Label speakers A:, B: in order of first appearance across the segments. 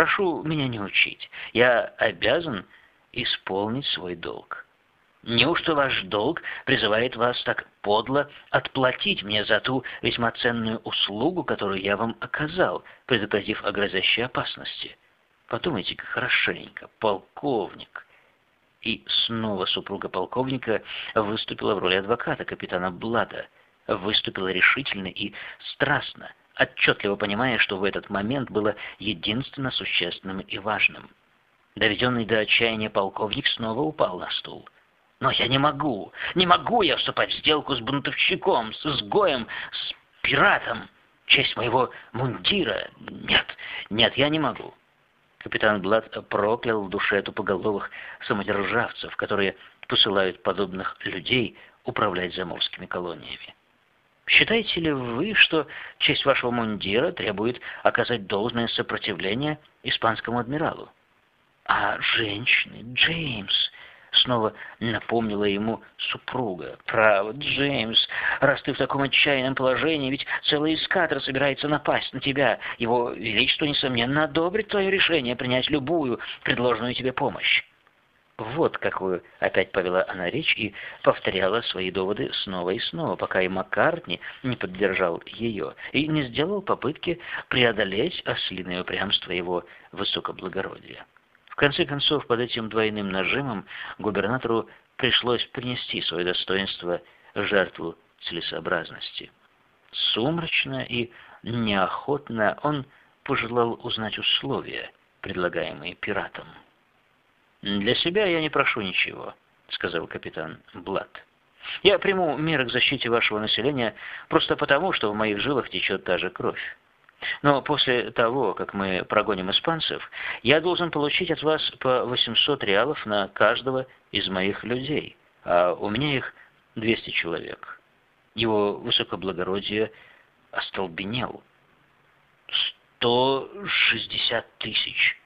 A: Прошу меня не учить. Я обязан исполнить свой долг. Неужто ваш долг призывает вас так подло отплатить мне за ту весьма ценную услугу, которую я вам оказал, предупредив о грозящей опасности? Подумайте-ка хорошенько, полковник. И снова супруга полковника выступила в роли адвоката капитана Блада, выступила решительно и страстно, отчетливо понимая, что в этот момент было единственно существенным и важным. Доведенный до отчаяния полковник снова упал на стул – но я не могу, не могу я вступать в сделку с бунтовщиком, с изгоем, с пиратом. Честь моего мундира. Нет, нет, я не могу. Капитан Блад проклял в душе тупоголовых самодержавцев, которые посылают подобных людей управлять заморскими колониями. Считаете ли вы, что честь вашего мундира требует оказать должное сопротивление испанскому адмиралу? А женщины, Джеймс, Снова напомнила ему супруга. «Право, Джеймс, раз ты в таком отчаянном положении, ведь целый эскадра собирается напасть на тебя. Его Величество, несомненно, одобрит твое решение принять любую предложенную тебе помощь». Вот какую опять повела она речь и повторяла свои доводы снова и снова, пока и Маккартни не поддержал ее и не сделал попытки преодолеть ослиное упрямство его высокоблагородия конце концов, под этим двойным нажимом губернатору пришлось принести свое достоинство жертву целесообразности. Сумрачно и неохотно он пожелал узнать условия, предлагаемые пиратом. «Для себя я не прошу ничего», — сказал капитан Блад. «Я приму меры к защите вашего населения просто потому, что в моих жилах течет та же кровь. Но после того, как мы прогоним испанцев, я должен получить от вас по 800 реалов на каждого из моих людей, а у меня их 200 человек. Его высокоблагородие остолбенел. 160 тысяч.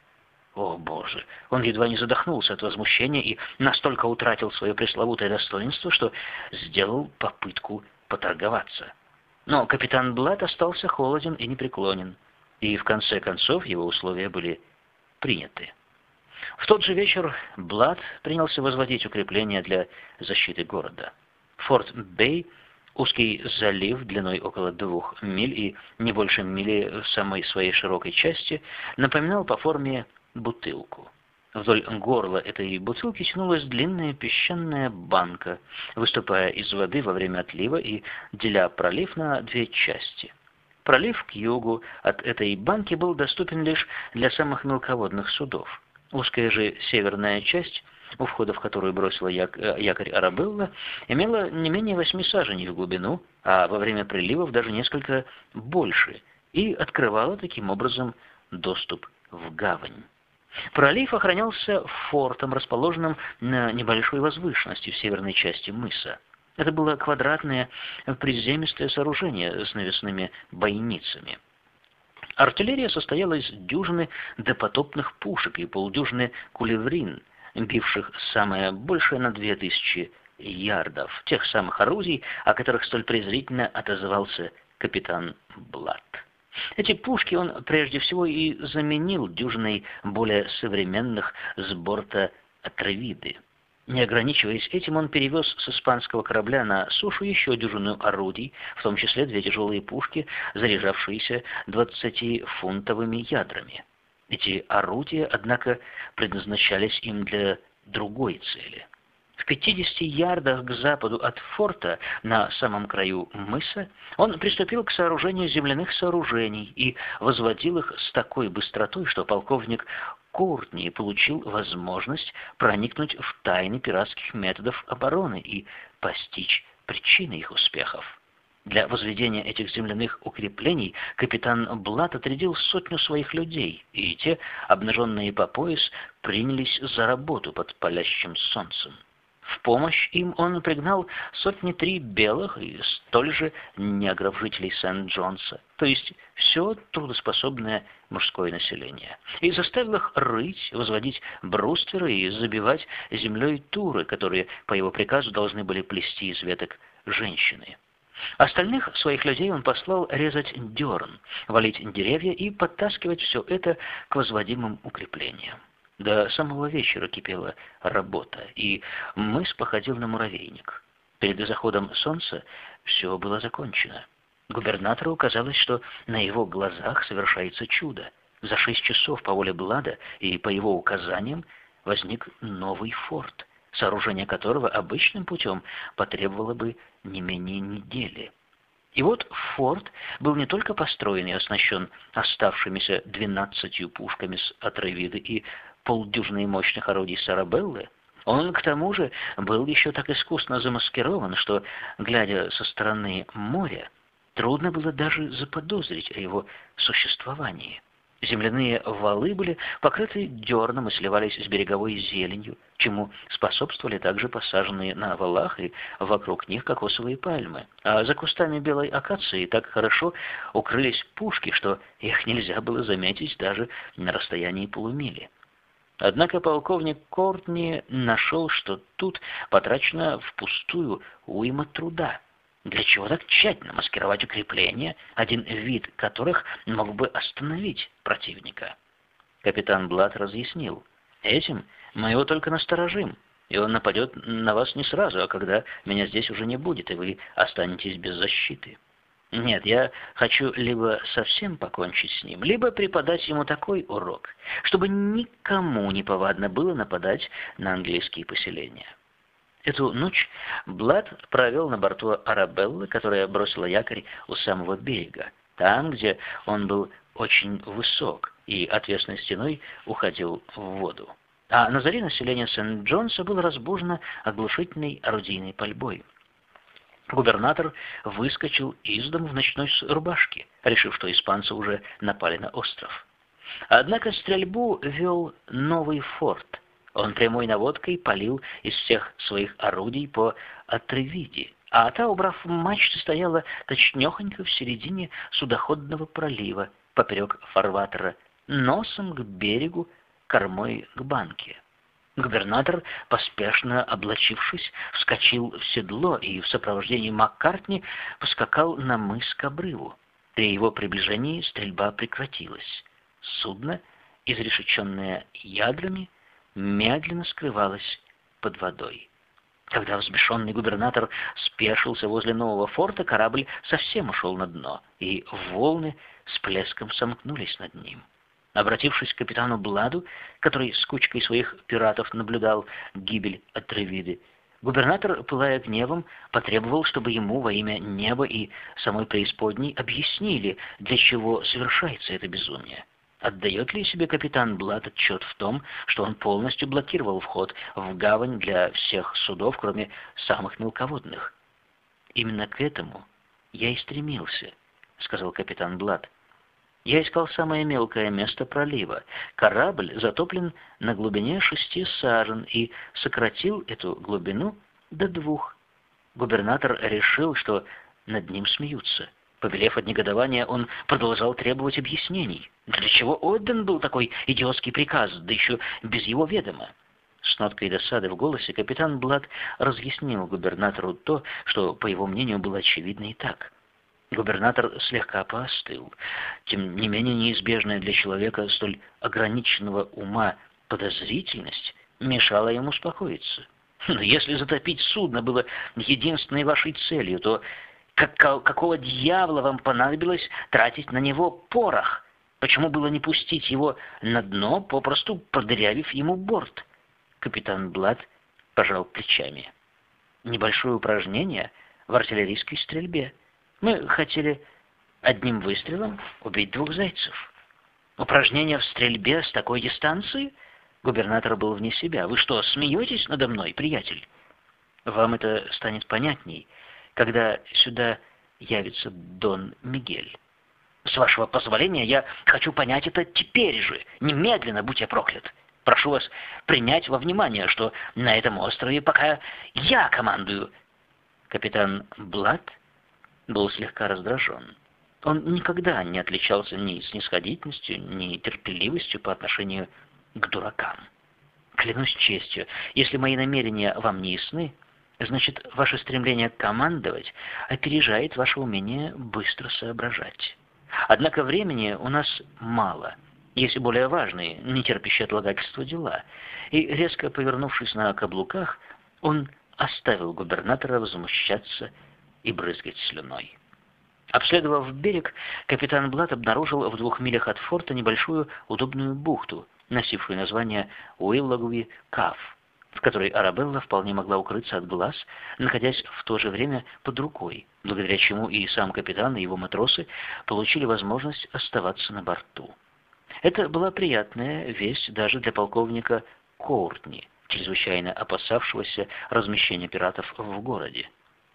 A: О, Боже! Он едва не задохнулся от возмущения и настолько утратил свое пресловутое достоинство, что сделал попытку поторговаться. Но капитан Блад остался холоден и непреклонен, и в конце концов его условия были приняты. В тот же вечер Блад принялся возводить укрепления для защиты города. Форт Бэй, узкий залив длиной около двух миль и не больше мили в самой своей широкой части, напоминал по форме бутылку. Вдоль горла этой бутылки тянулась длинная песчаная банка, выступая из воды во время отлива и деля пролив на две части. Пролив к югу от этой банки был доступен лишь для самых мелководных судов. Узкая же северная часть, у входа в которую бросила э, якорь Арабелла, имела не менее восьми саженей в глубину, а во время приливов даже несколько больше, и открывала таким образом доступ в гавань. Пролив охранялся фортом, расположенным на небольшой возвышенности в северной части мыса. Это было квадратное приземистое сооружение с навесными бойницами. Артиллерия состояла из дюжины допотопных пушек и полдюжины кулеврин, бивших самое большее на две тысячи ярдов, тех самых орудий, о которых столь презрительно отозвался капитан Блад. Эти пушки он прежде всего и заменил дюжиной более современных с борта Атравиды. Не ограничиваясь этим, он перевез с испанского корабля на сушу еще дюжину орудий, в том числе две тяжелые пушки, заряжавшиеся двадцатифунтовыми ядрами. Эти орудия, однако, предназначались им для другой цели – в 50 ярдах к западу от форта, на самом краю мыса, он приступил к сооружению земляных сооружений и возводил их с такой быстротой, что полковник Куртни получил возможность проникнуть в тайны пиратских методов обороны и постичь причины их успехов. Для возведения этих земляных укреплений капитан Блат отрядил сотню своих людей, и те, обнаженные по пояс, принялись за работу под палящим солнцем. В помощь им он пригнал сотни три белых и столь же негров жителей Сент-Джонса, то есть все трудоспособное мужское население, и заставил их рыть, возводить брустверы и забивать землей туры, которые по его приказу должны были плести из веток женщины. Остальных своих людей он послал резать дерн, валить деревья и подтаскивать все это к возводимым укреплениям. До самого вечера кипела работа, и мыс походил на муравейник. Перед заходом солнца все было закончено. Губернатору казалось, что на его глазах совершается чудо. За шесть часов по воле Блада и по его указаниям возник новый форт, сооружение которого обычным путем потребовало бы не менее недели. И вот форт был не только построен и оснащен оставшимися двенадцатью пушками с Атравиды и полдюжины мощных орудий Сарабеллы, он, к тому же, был еще так искусно замаскирован, что, глядя со стороны моря, трудно было даже заподозрить о его существовании. Земляные валы были покрыты дерном и сливались с береговой зеленью, чему способствовали также посаженные на валах и вокруг них кокосовые пальмы. А за кустами белой акации так хорошо укрылись пушки, что их нельзя было заметить даже на расстоянии полумили. Однако полковник Кортни нашел, что тут потрачено впустую уйма труда. Для чего так тщательно маскировать укрепления, один вид которых мог бы остановить противника? Капитан Блад разъяснил. Этим мы его только насторожим, и он нападет на вас не сразу, а когда меня здесь уже не будет, и вы останетесь без защиты. Нет, я хочу либо совсем покончить с ним, либо преподать ему такой урок, чтобы никому не повадно было нападать на английские поселения. Эту ночь Блад провел на борту Арабеллы, которая бросила якорь у самого берега, там, где он был очень высок и отвесной стеной уходил в воду. А на заре население Сент-Джонса было разбужено оглушительной орудийной пальбой. Губернатор выскочил из дома в ночной рубашке, решив, что испанцы уже напали на остров. Однако стрельбу вел новый форт. Он прямой наводкой палил из всех своих орудий по Атревиде, а та, убрав мачты, стояла точнёхонько в середине судоходного пролива, поперек фарватера, носом к берегу, кормой к банке. Губернатор, поспешно облачившись, вскочил в седло и в сопровождении Маккартни поскакал на мыс к обрыву. При его приближении стрельба прекратилась. Судно, изрешеченное ядрами, медленно скрывалось под водой. Когда взбешенный губернатор спешился возле нового форта, корабль совсем ушел на дно, и волны с плеском сомкнулись над ним. Обратившись к капитану Бладу, который с кучкой своих пиратов наблюдал гибель Атревиды, губернатор, пылая гневом, потребовал, чтобы ему во имя неба и самой преисподней объяснили, для чего совершается это безумие. Отдает ли себе капитан Блад отчет в том, что он полностью блокировал вход в гавань для всех судов, кроме самых мелководных? «Именно к этому я и стремился», — сказал капитан Блад. Я искал самое мелкое место пролива. Корабль затоплен на глубине шести сажен и сократил эту глубину до двух. Губернатор решил, что над ним смеются. Повелев от негодования, он продолжал требовать объяснений. Для чего отдан был такой идиотский приказ, да еще без его ведома? С ноткой досады в голосе капитан Блад разъяснил губернатору то, что, по его мнению, было очевидно и так. Губернатор слегка поостыл. Тем не менее, неизбежная для человека столь ограниченного ума подозрительность мешала ему успокоиться. Но если затопить судно было единственной вашей целью, то как, какого дьявола вам понадобилось тратить на него порох? Почему было не пустить его на дно, попросту продырявив ему борт? Капитан Блад пожал плечами. Небольшое упражнение в артиллерийской стрельбе — мы хотели одним выстрелом убить двух зайцев. Упражнение в стрельбе с такой дистанции? Губернатор был вне себя. Вы что, смеетесь надо мной, приятель? Вам это станет понятней, когда сюда явится Дон Мигель. С вашего позволения, я хочу понять это теперь же, немедленно, будь я проклят. Прошу вас принять во внимание, что на этом острове пока я командую. Капитан Блад был слегка раздражен. Он никогда не отличался ни снисходительностью, ни терпеливостью по отношению к дуракам. Клянусь честью, если мои намерения вам не ясны, значит, ваше стремление командовать опережает ваше умение быстро соображать. Однако времени у нас мало, есть и более важные, не терпящие отлагательства дела. И, резко повернувшись на каблуках, он оставил губернатора возмущаться и брызгать слюной. Обследовав берег, капитан Блат обнаружил в двух милях от форта небольшую удобную бухту, носившую название Уиллогуи Каф, в которой Арабелла вполне могла укрыться от глаз, находясь в то же время под рукой, благодаря чему и сам капитан, и его матросы получили возможность оставаться на борту. Это была приятная весть даже для полковника Коуртни, чрезвычайно опасавшегося размещения пиратов в городе.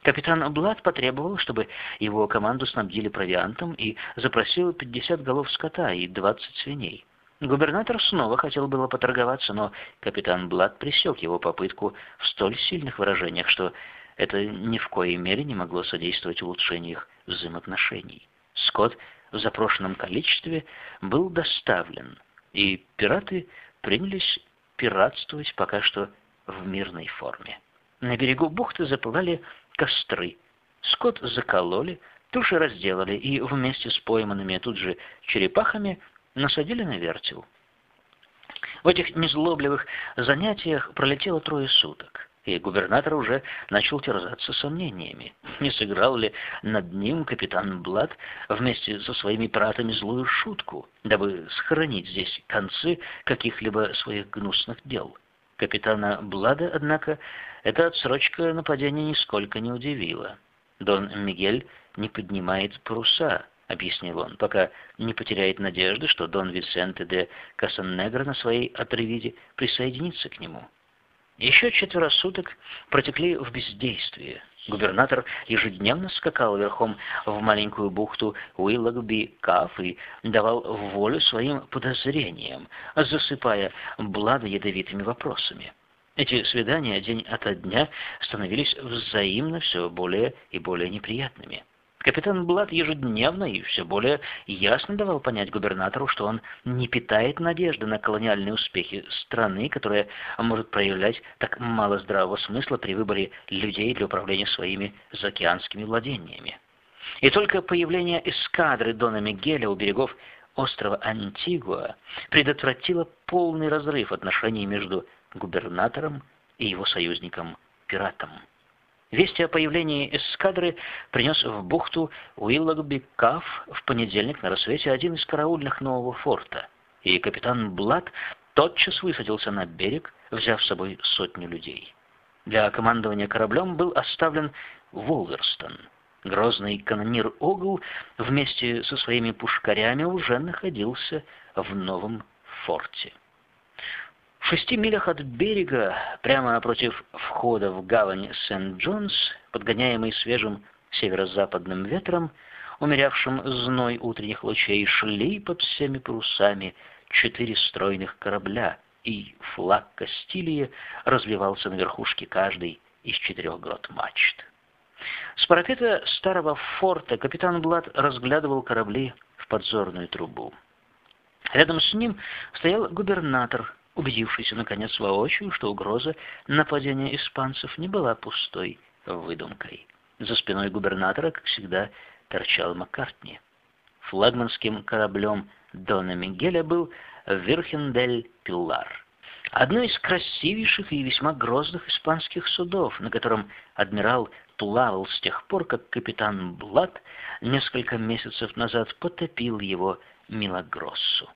A: Капитан Блад потребовал, чтобы его команду снабдили провиантом и запросил 50 голов скота и 20 свиней. Губернатор снова хотел было поторговаться, но капитан Блад пресек его попытку в столь сильных выражениях, что это ни в коей мере не могло содействовать улучшению их взаимоотношений. Скотт в запрошенном количестве был доставлен, и пираты принялись пиратствовать пока что в мирной форме. На берегу бухты запылали костры. Скот закололи, туши разделали и вместе с пойманными тут же черепахами насадили на вертел. В этих незлобливых занятиях пролетело трое суток, и губернатор уже начал терзаться сомнениями, не сыграл ли над ним капитан Блад вместе со своими пиратами злую шутку, дабы сохранить здесь концы каких-либо своих гнусных дел. Капитана Блада, однако, эта отсрочка нападения нисколько не удивила. Дон Мигель не поднимает паруса, — объяснил он, — пока не потеряет надежды, что Дон Висенте де Касаннегро на своей отрывиде присоединится к нему. Еще четверо суток протекли в бездействии. Губернатор ежедневно скакал верхом в маленькую бухту Уиллогби-Каф и давал волю своим подозрениям, засыпая Блада ядовитыми вопросами. Эти свидания день ото дня становились взаимно все более и более неприятными. Капитан Блад ежедневно и все более ясно давал понять губернатору, что он не питает надежды на колониальные успехи страны, которая может проявлять так мало здравого смысла при выборе людей для управления своими заокеанскими владениями. И только появление эскадры Дона Мигеля у берегов острова Антигуа предотвратило полный разрыв отношений между губернатором и его союзником-пиратом. Вести о появлении эскадры принес в бухту Уиллогби-Каф в понедельник на рассвете один из караульных нового форта, и капитан Блад тотчас высадился на берег, взяв с собой сотню людей. Для командования кораблем был оставлен Волверстон. Грозный канонир Огл вместе со своими пушкарями уже находился в новом форте. Шести милях от берега, прямо напротив входа в гавань Сент-Джонс, подгоняемый свежим северо-западным ветром, умерявшим зной утренних лучей, шли под всеми парусами четыре стройных корабля, и флаг Кастилии развивался на верхушке каждой из четырех грот мачт. С парапета старого форта капитан Блад разглядывал корабли в подзорную трубу. Рядом с ним стоял губернатор, убедившийся, наконец, воочию, что угроза нападения испанцев не была пустой выдумкой. За спиной губернатора, как всегда, торчал Маккартни. Флагманским кораблем Дона Мигеля был Вирхендель Пиллар. Одно из красивейших и весьма грозных испанских судов, на котором адмирал плавал с тех пор, как капитан Блад несколько месяцев назад потопил его Милагроссу.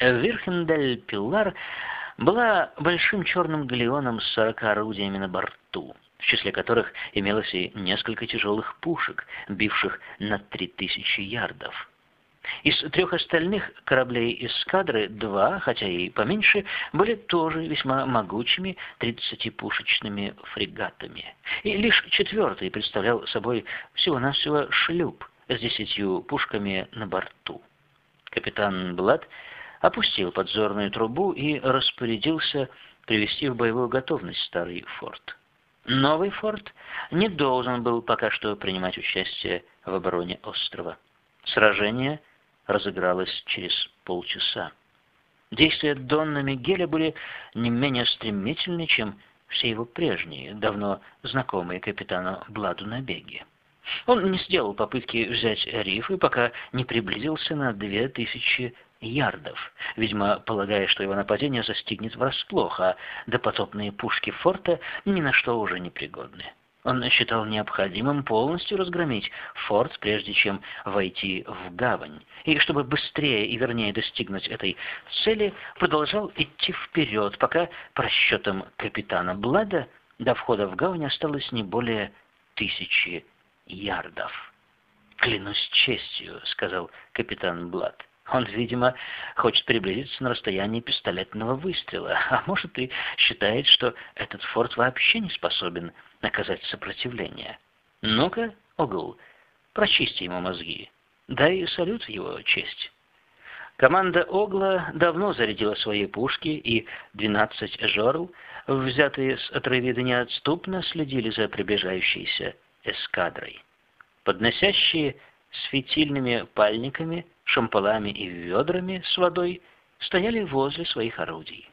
A: Вирхендель Пиллар была большим черным галеоном с сорока орудиями на борту, в числе которых имелось и несколько тяжелых пушек, бивших на три тысячи ярдов. Из трех остальных кораблей эскадры два, хотя и поменьше, были тоже весьма могучими тридцатипушечными фрегатами. И лишь четвертый представлял собой всего-навсего шлюп с десятью пушками на борту. Капитан Блад опустил подзорную трубу и распорядился привести в боевую готовность старый форт. Новый форт не должен был пока что принимать участие в обороне острова. Сражение разыгралось через полчаса. Действия Донна Мигеля были не менее стремительны, чем все его прежние, давно знакомые капитану Бладу набеги. Он не сделал попытки взять рифы, пока не приблизился на две тысячи ярдов, видимо, полагая, что его нападение застигнет врасплох, а допотопные пушки форта ни на что уже не пригодны. Он считал необходимым полностью разгромить форт, прежде чем войти в гавань, и чтобы быстрее и вернее достигнуть этой цели, продолжал идти вперед, пока, по расчетам капитана Блада, до входа в гавань осталось не более тысячи ярдов. «Клянусь честью», — сказал капитан Блад. Он, видимо, хочет приблизиться на расстояние пистолетного выстрела, а может и считает, что этот форт вообще не способен наказать сопротивление. Ну-ка, Огл, прочисти ему мозги. Дай салют в его честь. Команда Огла давно зарядила свои пушки, и двенадцать жорл, взятые с Атравида, неотступно следили за приближающейся эскадрой. Подносящие с пальниками, шампалами и ведрами с водой стояли возле своих орудий.